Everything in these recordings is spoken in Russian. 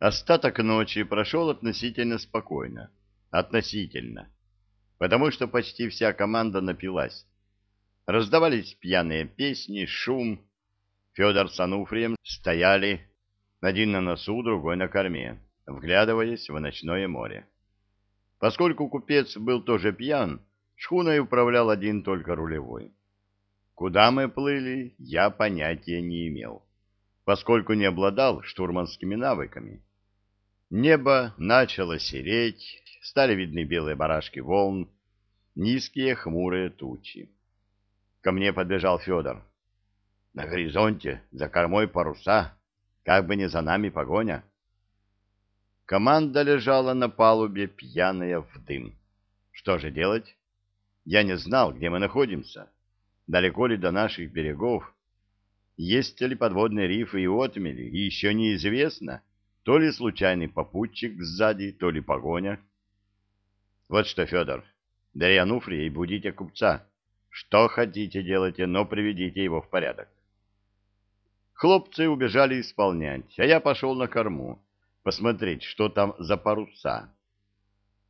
Остаток ночи прошел относительно спокойно. Относительно. Потому что почти вся команда напилась. Раздавались пьяные песни, шум. Федор с Ануфрием стояли, один на носу, другой на корме, вглядываясь в ночное море. Поскольку купец был тоже пьян, шхуной управлял один только рулевой. Куда мы плыли, я понятия не имел, поскольку не обладал штурманскими навыками. Небо начало сереть, стали видны белые барашки волн, низкие хмурые тучи. Ко мне подбежал Федор. На горизонте, за кормой паруса, как бы не за нами погоня. Команда лежала на палубе, пьяная в дым. Что же делать? Я не знал, где мы находимся. Далеко ли до наших берегов? Есть ли подводные рифы и отмели? И еще неизвестно, то ли случайный попутчик сзади, то ли погоня. Вот что, Федор, дарья Ануфрия и будите купца. Что хотите делайте, но приведите его в порядок. Хлопцы убежали исполнять, а я пошел на корму, посмотреть, что там за паруса.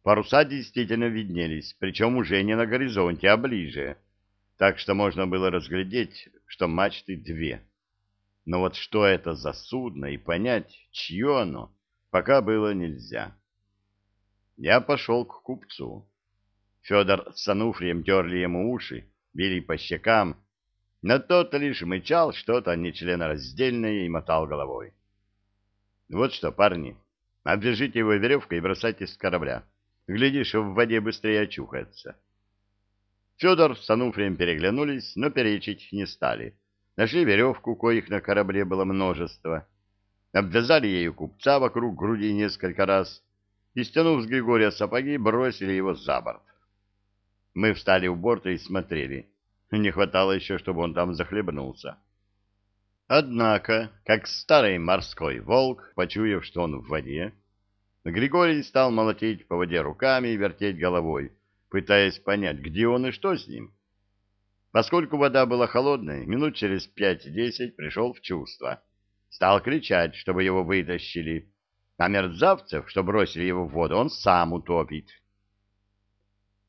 Паруса действительно виднелись, причем уже не на горизонте, а ближе, так что можно было разглядеть, что мачты две. Но вот что это за судно и понять, чье оно, пока было нельзя. Я пошел к купцу. Федор с Ануфрием терли ему уши, били по щекам, но тот лишь мычал что-то нечленораздельное и мотал головой. Вот что, парни, обвяжите его веревкой и бросайте с корабля. Глядишь, в воде быстрее очухается. Федор с Ануфрием переглянулись, но перечить не стали. Нашли веревку, коих на корабле было множество. Обвязали ею купца вокруг груди несколько раз и, стянув с Григория сапоги, бросили его за борт. Мы встали у борта и смотрели. Не хватало еще, чтобы он там захлебнулся. Однако, как старый морской волк, почуяв, что он в воде, Григорий стал молотить по воде руками и вертеть головой, пытаясь понять, где он и что с ним. Поскольку вода была холодной, минут через пять-десять пришел в чувство. Стал кричать, чтобы его вытащили, а мерзавцев, что бросили его в воду, он сам утопит.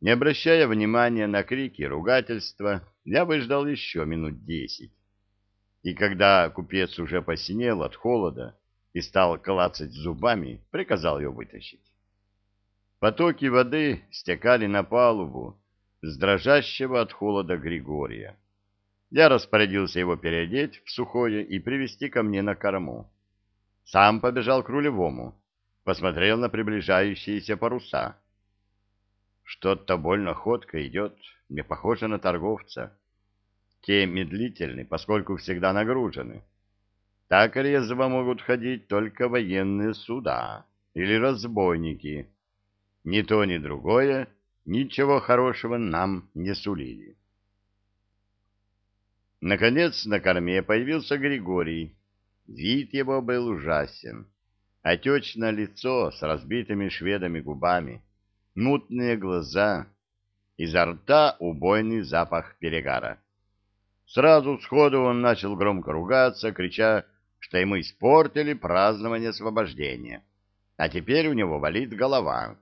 Не обращая внимания на крики и ругательства, я выждал еще минут десять. И когда купец уже посинел от холода и стал клацать зубами, приказал ее вытащить. Потоки воды стекали на палубу с дрожащего от холода Григория. Я распорядился его переодеть в сухое и привести ко мне на корму. Сам побежал к рулевому, посмотрел на приближающиеся паруса — что-то больно ходко идет, не похоже на торговца. Те медлительны, поскольку всегда нагружены. Так резво могут ходить только военные суда или разбойники. Ни то, ни другое ничего хорошего нам не сулили. Наконец на корме появился Григорий. Вид его был ужасен. Отечное лицо с разбитыми шведами губами — мутные глаза, изо рта убойный запах перегара. Сразу сходу он начал громко ругаться, крича, что ему испортили празднование освобождения, а теперь у него болит голова.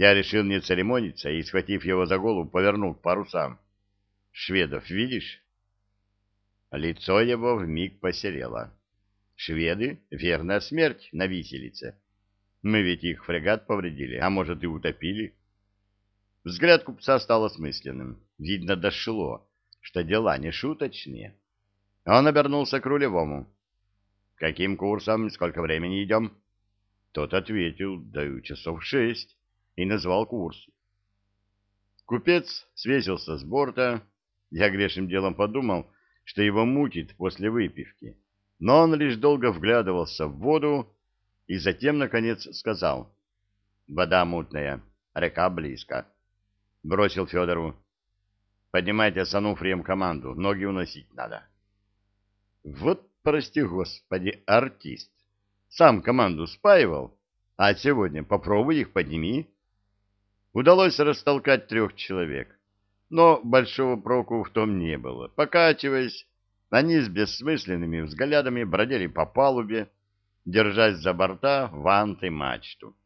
Я решил не церемониться и, схватив его за голову, повернул к парусам. «Шведов видишь?» Лицо его вмиг посерело. «Шведы — верная смерть на виселице. Мы ведь их фрегат повредили, а может и утопили. Взгляд купца стал осмысленным. Видно, дошло, что дела не шуточные. Он обернулся к рулевому. «Каким курсом? Сколько времени идем?» Тот ответил, даю часов шесть, и назвал курс. Купец свесился с борта. Я грешным делом подумал, что его мутит после выпивки. Но он лишь долго вглядывался в воду, и затем, наконец, сказал. «Вода мутная, река близко». Бросил Федору. «Поднимайте с Ануфрием команду, ноги уносить надо». Вот, прости господи, артист. Сам команду спаивал, а сегодня попробуй их подними. Удалось растолкать трех человек, но большого проку в том не было. Покачиваясь, они с бессмысленными взглядами бродили по палубе, держась за борта ванты мачту.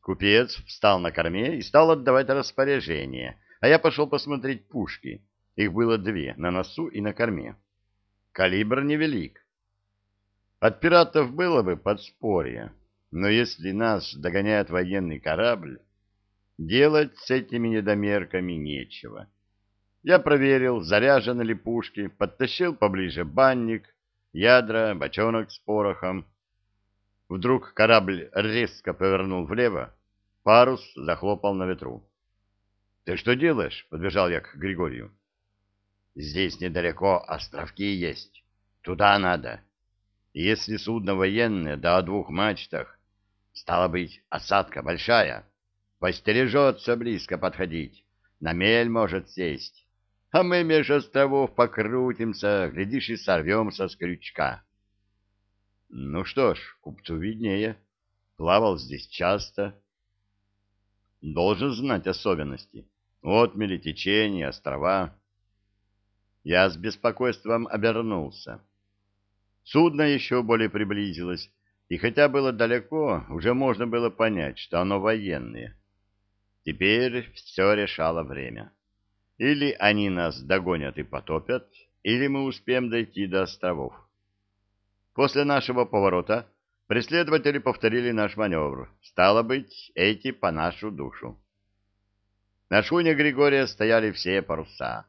Купец встал на корме и стал отдавать распоряжение, а я пошел посмотреть пушки. Их было две, на носу и на корме. Калибр невелик. От пиратов было бы подспорье, но если нас догоняет военный корабль, делать с этими недомерками нечего. Я проверил, заряжены ли пушки, подтащил поближе банник, ядра, бочонок с порохом. Вдруг корабль резко повернул влево, парус захлопал на ветру. — Ты что делаешь? — подбежал я к Григорию. — Здесь недалеко островки есть. Туда надо. Если судно военное, да о двух мачтах, стало быть, осадка большая, постережется близко подходить, на мель может сесть а мы меж островов покрутимся, глядишь, и сорвемся с крючка. Ну что ж, купцу виднее. Плавал здесь часто. Должен знать особенности. Отмели, течения, острова. Я с беспокойством обернулся. Судно еще более приблизилось, и хотя было далеко, уже можно было понять, что оно военное. Теперь все решало время. Или они нас догонят и потопят, или мы успеем дойти до островов. После нашего поворота преследователи повторили наш маневр. Стало быть, эти по нашу душу. На шхуне Григория стояли все паруса.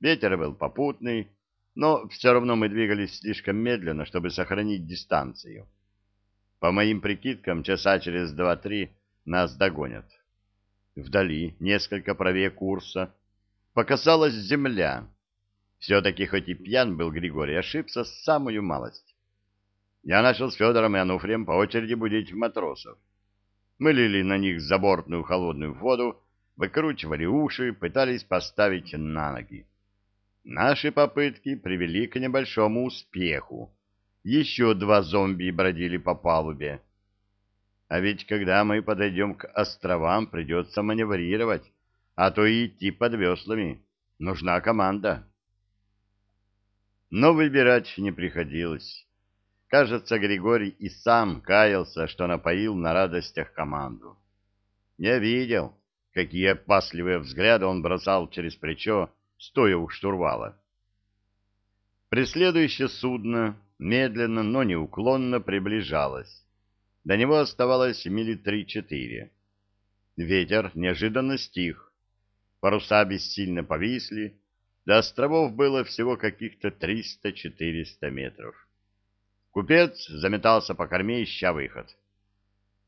Ветер был попутный, но все равно мы двигались слишком медленно, чтобы сохранить дистанцию. По моим прикидкам, часа через два-три нас догонят. Вдали, несколько правее курса, показалась земля. Все-таки, хоть и пьян был Григорий, ошибся с самую малость. Я начал с Федором и Ануфрием по очереди будить матросов. Мы лили на них забортную холодную воду, выкручивали уши, пытались поставить на ноги. Наши попытки привели к небольшому успеху. Еще два зомби бродили по палубе. А ведь когда мы подойдем к островам, придется маневрировать а то и идти под веслами. Нужна команда. Но выбирать не приходилось. Кажется, Григорий и сам каялся, что напоил на радостях команду. Я видел, какие опасливые взгляды он бросал через плечо, стоя у штурвала. Преследующее судно медленно, но неуклонно приближалось. До него оставалось мили три-четыре. Ветер неожиданно стих, Паруса бессильно повисли, до островов было всего каких-то триста-четыреста метров. Купец заметался по корме, ища выход.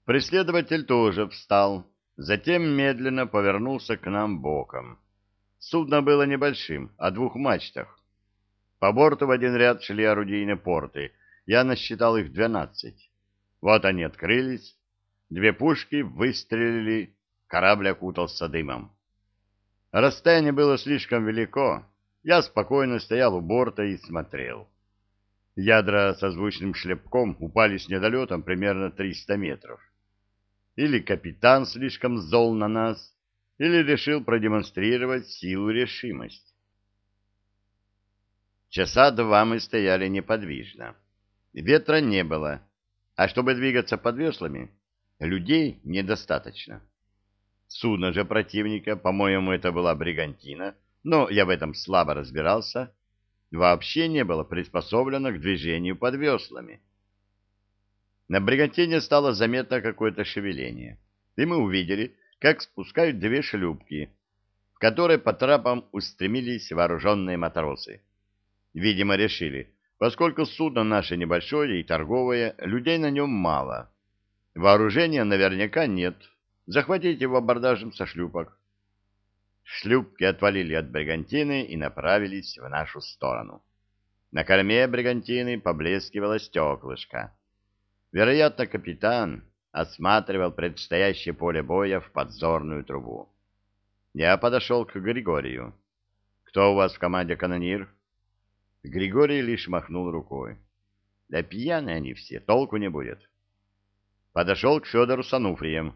Преследователь тоже встал, затем медленно повернулся к нам боком. Судно было небольшим, о двух мачтах. По борту в один ряд шли орудийные порты. Я насчитал их двенадцать. Вот они открылись. Две пушки выстрелили, корабль окутался дымом. Расстояние было слишком велико. Я спокойно стоял у борта и смотрел. Ядра со звучным шлепком упали с недолетом примерно 300 метров. Или капитан слишком зол на нас, или решил продемонстрировать силу решимость. Часа два мы стояли неподвижно. Ветра не было, а чтобы двигаться под веслами, людей недостаточно. Судно же противника, по-моему, это была бригантина, но я в этом слабо разбирался, вообще не было приспособлено к движению под веслами. На бригантине стало заметно какое-то шевеление, и мы увидели, как спускают две шлюпки, в которые по трапам устремились вооруженные матросы. Видимо, решили, поскольку судно наше небольшое и торговое, людей на нем мало. Вооружения наверняка нет, Захватить его абордажем со шлюпок. Шлюпки отвалили от бригантины и направились в нашу сторону. На корме бригантины поблескивало стеклышко. Вероятно, капитан осматривал предстоящее поле боя в подзорную трубу. Я подошел к Григорию. «Кто у вас в команде канонир?» Григорий лишь махнул рукой. «Да пьяные они все, толку не будет». Подошел к Федору с Ануфрием.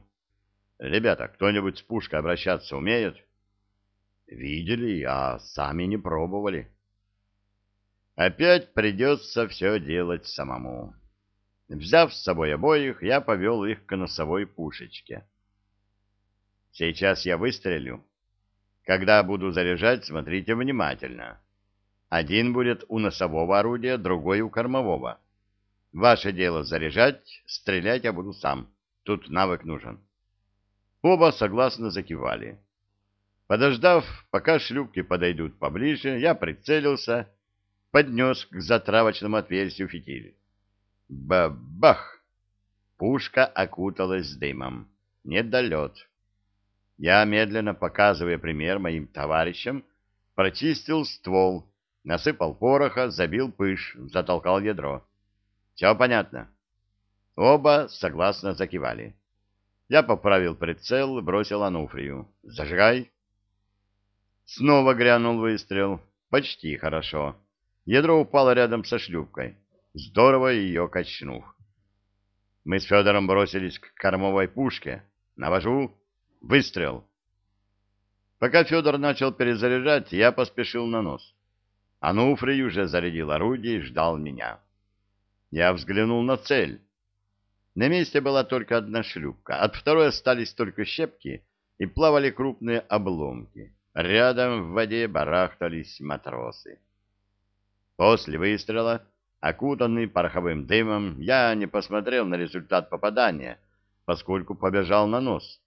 Ребята, кто-нибудь с пушкой обращаться умеет? Видели, а сами не пробовали. Опять придется все делать самому. Взяв с собой обоих, я повел их к носовой пушечке. Сейчас я выстрелю. Когда буду заряжать, смотрите внимательно. Один будет у носового орудия, другой у кормового. Ваше дело заряжать, стрелять я буду сам. Тут навык нужен. Оба согласно закивали. Подождав, пока шлюпки подойдут поближе, я прицелился, поднес к затравочному отверстию фитиль. Бабах! Пушка окуталась дымом. Недолет. Я, медленно показывая пример моим товарищам, прочистил ствол, насыпал пороха, забил пыш, затолкал ядро. Все понятно. Оба согласно закивали. Я поправил прицел, бросил Ануфрию. «Зажигай!» Снова грянул выстрел. Почти хорошо. Ядро упало рядом со шлюпкой, здорово ее качнув. Мы с Федором бросились к кормовой пушке. Навожу. Выстрел. Пока Федор начал перезаряжать, я поспешил на нос. Ануфрий уже зарядил орудие и ждал меня. Я взглянул на цель. На месте была только одна шлюпка, от второй остались только щепки и плавали крупные обломки. Рядом в воде барахтались матросы. После выстрела, окутанный пороховым дымом, я не посмотрел на результат попадания, поскольку побежал на нос.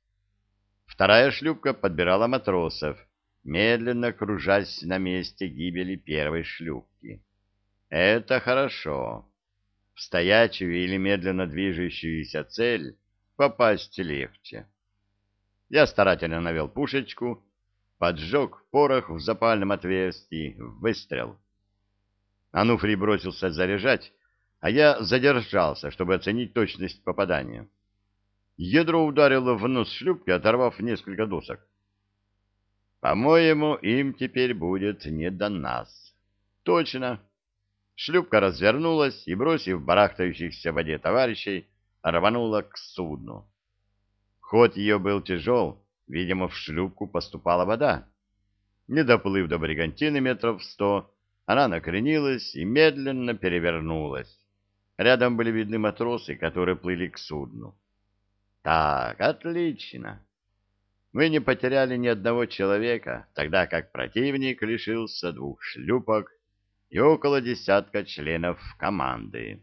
Вторая шлюпка подбирала матросов, медленно кружась на месте гибели первой шлюпки. Это хорошо. В стоячую или медленно движущуюся цель попасть легче. Я старательно навел пушечку, поджег порох в запальном отверстии, выстрел. Ануфрий бросился заряжать, а я задержался, чтобы оценить точность попадания. Ядро ударило в нос шлюпки, оторвав несколько досок. По-моему, им теперь будет не до нас. Точно. Шлюпка развернулась и, бросив барахтающихся в воде товарищей, рванула к судну. Ход ее был тяжел, видимо, в шлюпку поступала вода. Не доплыв до бригантины метров сто, она накренилась и медленно перевернулась. Рядом были видны матросы, которые плыли к судну. Так, отлично. Мы не потеряли ни одного человека, тогда как противник лишился двух шлюпок и около десятка членов команды.